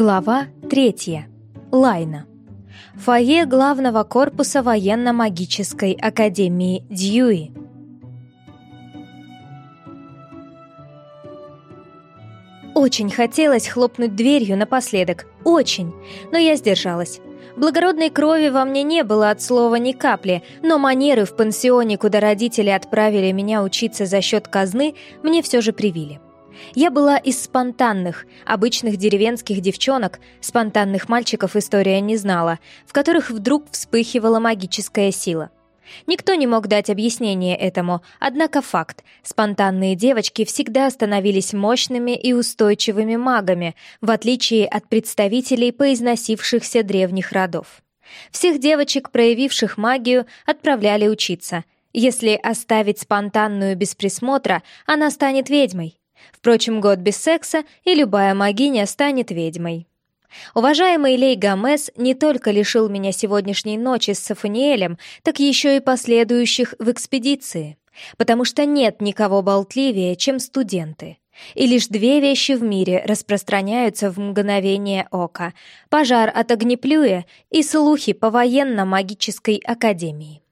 Глава третья. Лайна. Фойе главного корпуса военно-магической академии Дьюи. Очень хотелось хлопнуть дверью напоследок, очень, но я сдержалась. Благородной крови во мне не было от слова ни капли, но манеры в пансионе, куда родители отправили меня учиться за счет казны, мне все же привили. Я была из спонтанных, обычных деревенских девчонок, спонтанных мальчиков история не знала, в которых вдруг вспыхивала магическая сила. Никто не мог дать объяснение этому, однако факт – спонтанные девочки всегда становились мощными и устойчивыми магами, в отличие от представителей поизносившихся древних родов. Всех девочек, проявивших магию, отправляли учиться. Если оставить спонтанную без присмотра, она станет ведьмой. Впрочем, год без секса, и любая магиня станет ведьмой. Уважаемый Лей Гомес не только лишил меня сегодняшней ночи с Сафаниэлем, так еще и последующих в экспедиции. Потому что нет никого болтливее, чем студенты. И лишь две вещи в мире распространяются в мгновение ока — пожар от огнеплюя и слухи по военно-магической академии.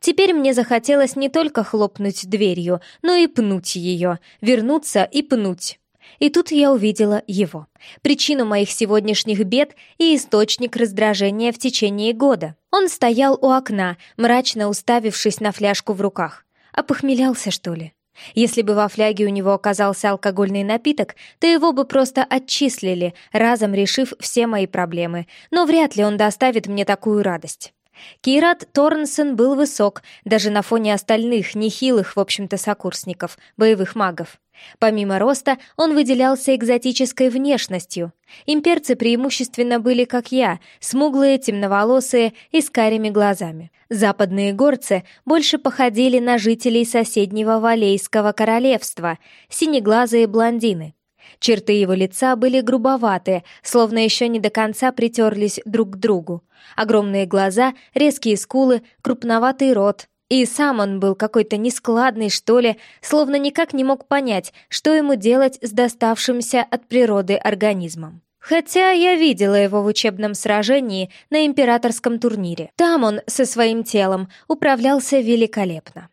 Теперь мне захотелось не только хлопнуть дверью, но и пнуть ее, вернуться и пнуть. И тут я увидела его. Причину моих сегодняшних бед и источник раздражения в течение года. Он стоял у окна, мрачно уставившись на фляжку в руках. Опохмелялся, что ли? Если бы во фляге у него оказался алкогольный напиток, то его бы просто отчислили, разом решив все мои проблемы, но вряд ли он доставит мне такую радость. Кират Торнсон был высок, даже на фоне остальных, нехилых, в общем-то, сокурсников, боевых магов. Помимо роста, он выделялся экзотической внешностью. Имперцы преимущественно были, как я, смуглые, темноволосые и с карими глазами. Западные горцы больше походили на жителей соседнего Валейского королевства, синеглазые блондины. Черты его лица были грубоватые, словно еще не до конца притерлись друг к другу. Огромные глаза, резкие скулы, крупноватый рот. И сам он был какой-то нескладный, что ли, словно никак не мог понять, что ему делать с доставшимся от природы организмом. Хотя я видела его в учебном сражении на императорском турнире. Там он со своим телом управлялся великолепно.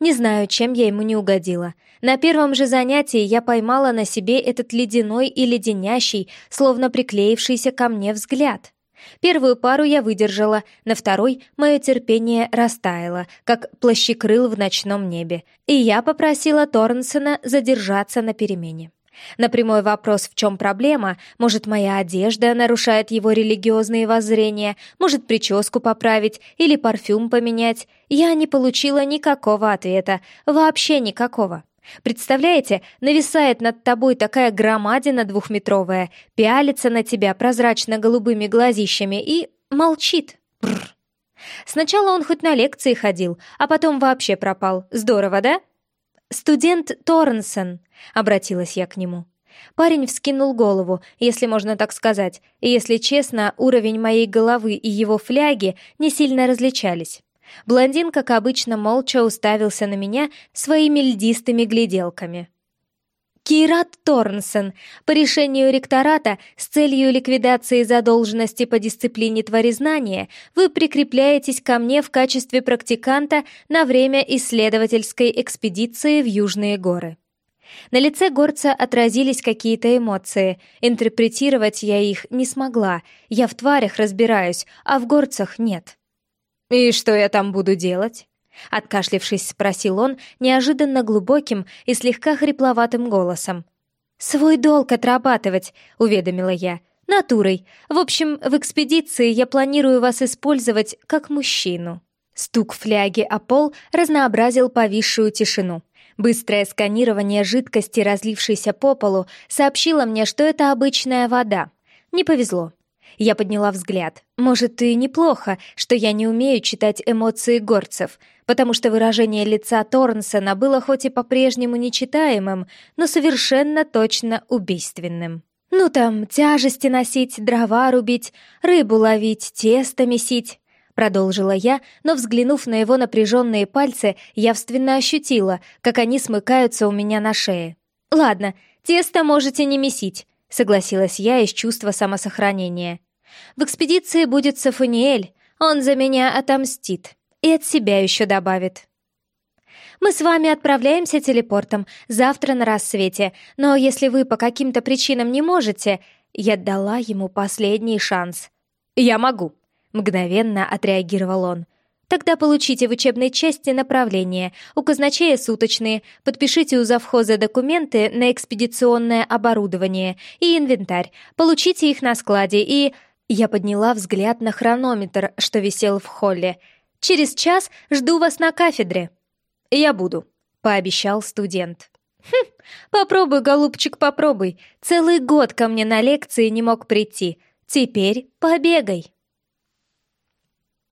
Не знаю, чем я ему не угодила. На первом же занятии я поймала на себе этот ледяной и леденящий, словно приклеившийся ко мне взгляд. Первую пару я выдержала, на второй мое терпение растаяло, как плащекрыл в ночном небе, и я попросила Торнсона задержаться на перемене. На прямой вопрос, в чем проблема, может, моя одежда нарушает его религиозные воззрения, может, прическу поправить или парфюм поменять, я не получила никакого ответа, вообще никакого. Представляете, нависает над тобой такая громадина двухметровая, пялится на тебя прозрачно-голубыми глазищами и молчит. Бррр. Сначала он хоть на лекции ходил, а потом вообще пропал. Здорово, да? «Студент Торнсон», — обратилась я к нему. Парень вскинул голову, если можно так сказать, и, если честно, уровень моей головы и его фляги не сильно различались. Блондин, как обычно, молча уставился на меня своими льдистыми гляделками. Кират Торнсон, по решению ректората с целью ликвидации задолженности по дисциплине творезнания вы прикрепляетесь ко мне в качестве практиканта на время исследовательской экспедиции в Южные горы. На лице горца отразились какие-то эмоции. Интерпретировать я их не смогла. Я в тварях разбираюсь, а в горцах нет. «И что я там буду делать?» Откашлившись, спросил он неожиданно глубоким и слегка хрипловатым голосом. «Свой долг отрабатывать», — уведомила я. «Натурой. В общем, в экспедиции я планирую вас использовать как мужчину». Стук фляги о пол разнообразил повисшую тишину. Быстрое сканирование жидкости, разлившейся по полу, сообщило мне, что это обычная вода. Не повезло. Я подняла взгляд. Может, и неплохо, что я не умею читать эмоции горцев, потому что выражение лица Торнсона было хоть и по-прежнему нечитаемым, но совершенно точно убийственным. Ну там, тяжести носить, дрова рубить, рыбу ловить, тесто месить. Продолжила я, но, взглянув на его напряженные пальцы, явственно ощутила, как они смыкаются у меня на шее. «Ладно, тесто можете не месить. — согласилась я из чувства самосохранения. «В экспедиции будет Сафаниэль, он за меня отомстит и от себя еще добавит». «Мы с вами отправляемся телепортом завтра на рассвете, но если вы по каким-то причинам не можете...» Я дала ему последний шанс. «Я могу», — мгновенно отреагировал он. Тогда получите в учебной части направление, у казначея суточные, подпишите у завхоза документы на экспедиционное оборудование и инвентарь, получите их на складе и... Я подняла взгляд на хронометр, что висел в холле. «Через час жду вас на кафедре». «Я буду», — пообещал студент. «Хм, попробуй, голубчик, попробуй. Целый год ко мне на лекции не мог прийти. Теперь побегай».